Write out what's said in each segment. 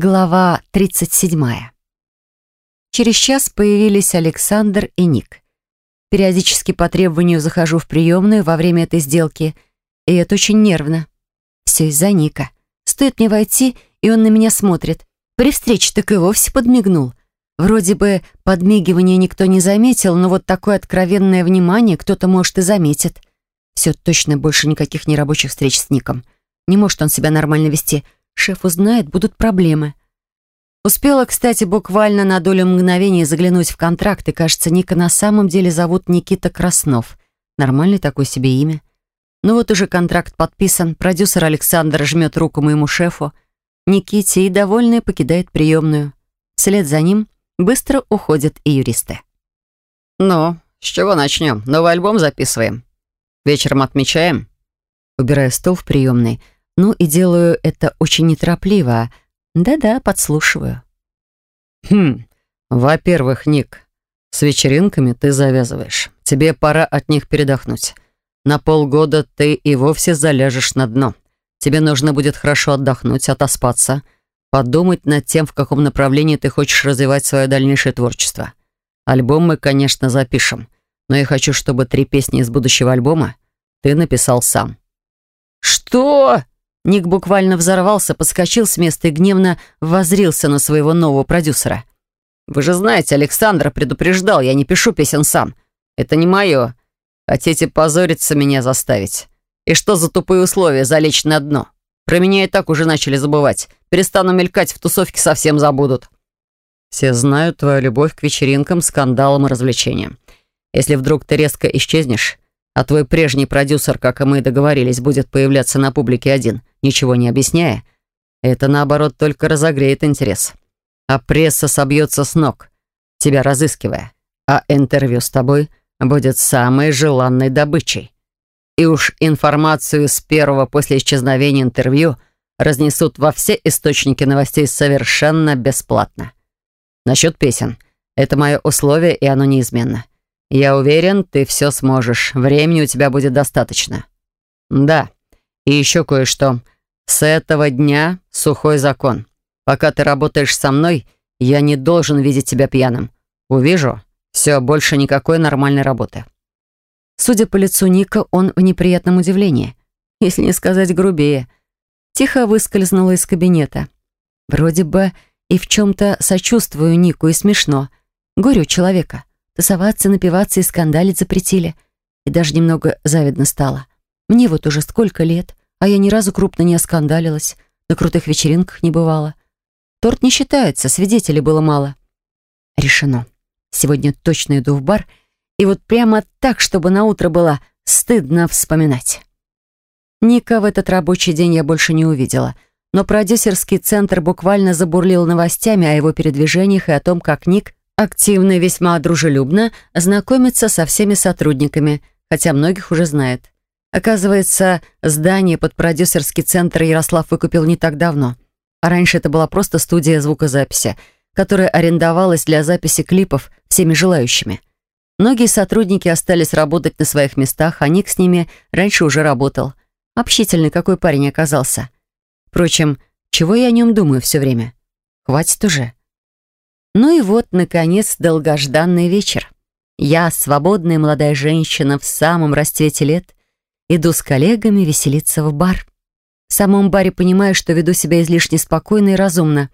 Глава 37. Через час появились Александр и Ник. Периодически по требованию захожу в приемную во время этой сделки, и это очень нервно. Все из-за Ника. Стоит мне войти, и он на меня смотрит. При встрече так и вовсе подмигнул. Вроде бы подмигивание никто не заметил, но вот такое откровенное внимание кто-то, может, и заметит. Все, точно больше никаких нерабочих встреч с Ником. Не может он себя нормально вести — Шеф узнает, будут проблемы. Успела, кстати, буквально на долю мгновения заглянуть в контракт, и, кажется, Ника на самом деле зовут Никита Краснов. Нормальный такой себе имя. Ну вот уже контракт подписан, продюсер Александр жмет руку моему шефу, Никите, и, довольный, покидает приемную. Вслед за ним быстро уходят и юристы. «Ну, с чего начнем? Новый альбом записываем? Вечером отмечаем?» Убираю стол в приемной — ну и делаю это очень неторопливо. Да-да, подслушиваю. Хм, во-первых, Ник, с вечеринками ты завязываешь. Тебе пора от них передохнуть. На полгода ты и вовсе заляжешь на дно. Тебе нужно будет хорошо отдохнуть, отоспаться, подумать над тем, в каком направлении ты хочешь развивать свое дальнейшее творчество. Альбом мы, конечно, запишем, но я хочу, чтобы три песни из будущего альбома ты написал сам. «Что?» Ник буквально взорвался, подскочил с места и гневно возрился на своего нового продюсера. «Вы же знаете, Александра предупреждал, я не пишу песен сам. Это не мое. Хотите позориться меня заставить? И что за тупые условия залечь на дно? Про меня и так уже начали забывать. Перестану мелькать, в тусовке совсем забудут». «Все знают твою любовь к вечеринкам, скандалам и развлечениям. Если вдруг ты резко исчезнешь, а твой прежний продюсер, как и мы договорились, будет появляться на публике один, ничего не объясняя, это, наоборот, только разогреет интерес. А пресса собьется с ног, тебя разыскивая. А интервью с тобой будет самой желанной добычей. И уж информацию с первого после исчезновения интервью разнесут во все источники новостей совершенно бесплатно. Насчет песен. Это мое условие, и оно неизменно. «Я уверен, ты все сможешь. Времени у тебя будет достаточно». «Да. И еще кое-что. С этого дня сухой закон. Пока ты работаешь со мной, я не должен видеть тебя пьяным. Увижу. Все, больше никакой нормальной работы». Судя по лицу Ника, он в неприятном удивлении. Если не сказать грубее. Тихо выскользнула из кабинета. Вроде бы и в чем-то сочувствую Нику, и смешно. Горю человека. Тусоваться, напиваться и скандалить запретили. И даже немного завидно стало. Мне вот уже сколько лет, а я ни разу крупно не оскандалилась, на крутых вечеринках не бывала. Торт не считается, свидетелей было мало. Решено. Сегодня точно иду в бар, и вот прямо так, чтобы на утро было стыдно вспоминать. Ника в этот рабочий день я больше не увидела, но продюсерский центр буквально забурлил новостями о его передвижениях и о том, как Ник активно и весьма дружелюбно знакомится со всеми сотрудниками, хотя многих уже знает. Оказывается, здание под продюсерский центр Ярослав выкупил не так давно. А раньше это была просто студия звукозаписи, которая арендовалась для записи клипов всеми желающими. Многие сотрудники остались работать на своих местах, а Ник с ними раньше уже работал. Общительный какой парень оказался. Впрочем, чего я о нем думаю все время? Хватит уже. Ну и вот, наконец, долгожданный вечер. Я, свободная молодая женщина в самом расцвете лет, иду с коллегами веселиться в бар. В самом баре понимаю, что веду себя излишне спокойно и разумно.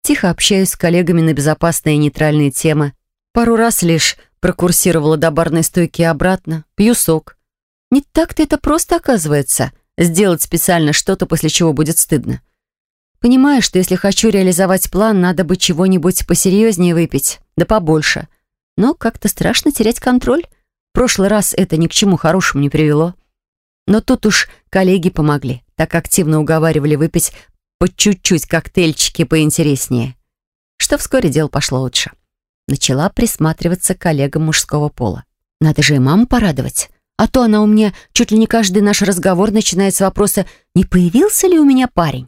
Тихо общаюсь с коллегами на безопасные и нейтральные темы. Пару раз лишь прокурсировала до барной стойки и обратно. Пью сок. Не так-то это просто оказывается. Сделать специально что-то, после чего будет стыдно. Понимаю, что если хочу реализовать план, надо бы чего-нибудь посерьезнее выпить, да побольше. Но как-то страшно терять контроль. В прошлый раз это ни к чему хорошему не привело. Но тут уж коллеги помогли, так активно уговаривали выпить по чуть-чуть коктейльчики поинтереснее. Что вскоре дело пошло лучше. Начала присматриваться к коллегам мужского пола. Надо же и маму порадовать. А то она у меня чуть ли не каждый наш разговор начинает с вопроса «Не появился ли у меня парень?».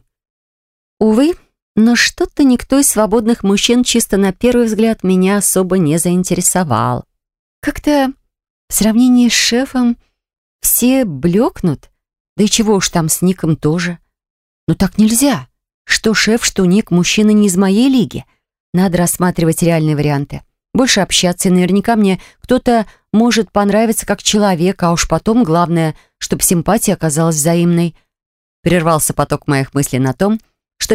Увы, но что-то никто из свободных мужчин чисто на первый взгляд меня особо не заинтересовал. Как-то в сравнении с шефом все блекнут, да и чего уж там с Ником тоже. Но так нельзя. Что шеф, что Ник, мужчина не из моей лиги. Надо рассматривать реальные варианты. Больше общаться, и наверняка мне кто-то может понравиться как человек, а уж потом главное, чтобы симпатия оказалась взаимной. Прервался поток моих мыслей на том, что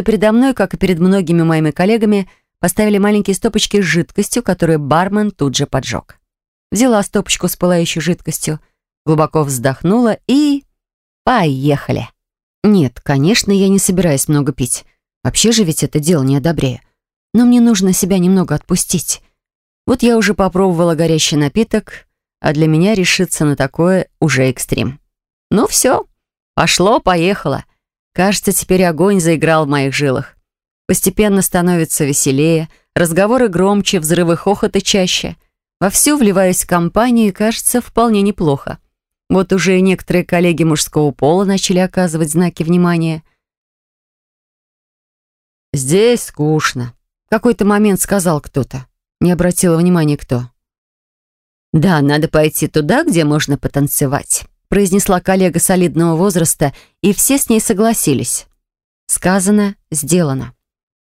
передо мной, как и перед многими моими коллегами, поставили маленькие стопочки с жидкостью, которую бармен тут же поджег. Взяла стопочку с пылающей жидкостью, глубоко вздохнула и... Поехали. Нет, конечно, я не собираюсь много пить. Вообще же ведь это дело не одобряю. Но мне нужно себя немного отпустить. Вот я уже попробовала горящий напиток, а для меня решиться на такое уже экстрим. Ну все, пошло, поехало. Кажется, теперь огонь заиграл в моих жилах. Постепенно становится веселее, разговоры громче, взрывы хохота чаще. Вовсю вливаюсь в компанию и, кажется, вполне неплохо. Вот уже и некоторые коллеги мужского пола начали оказывать знаки внимания. «Здесь скучно», — в какой-то момент сказал кто-то. Не обратила внимания кто. «Да, надо пойти туда, где можно потанцевать», произнесла коллега солидного возраста, и все с ней согласились. Сказано, сделано.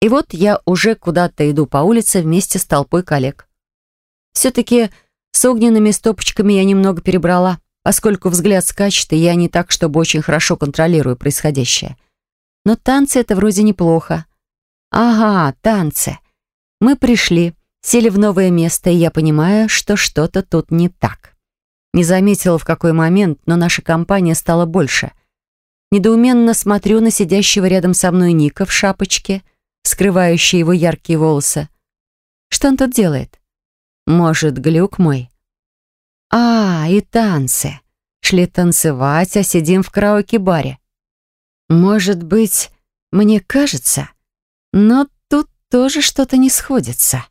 И вот я уже куда-то иду по улице вместе с толпой коллег. Все-таки с огненными стопочками я немного перебрала, поскольку взгляд скачет, и я не так, чтобы очень хорошо контролирую происходящее. Но танцы — это вроде неплохо. Ага, танцы. Мы пришли, сели в новое место, и я понимаю, что что-то тут не так. Не заметила, в какой момент, но наша компания стала больше. Недоуменно смотрю на сидящего рядом со мной Ника в шапочке, скрывающей его яркие волосы. Что он тут делает? Может, глюк мой? А, и танцы. Шли танцевать, а сидим в караоке-баре. Может быть, мне кажется, но тут тоже что-то не сходится.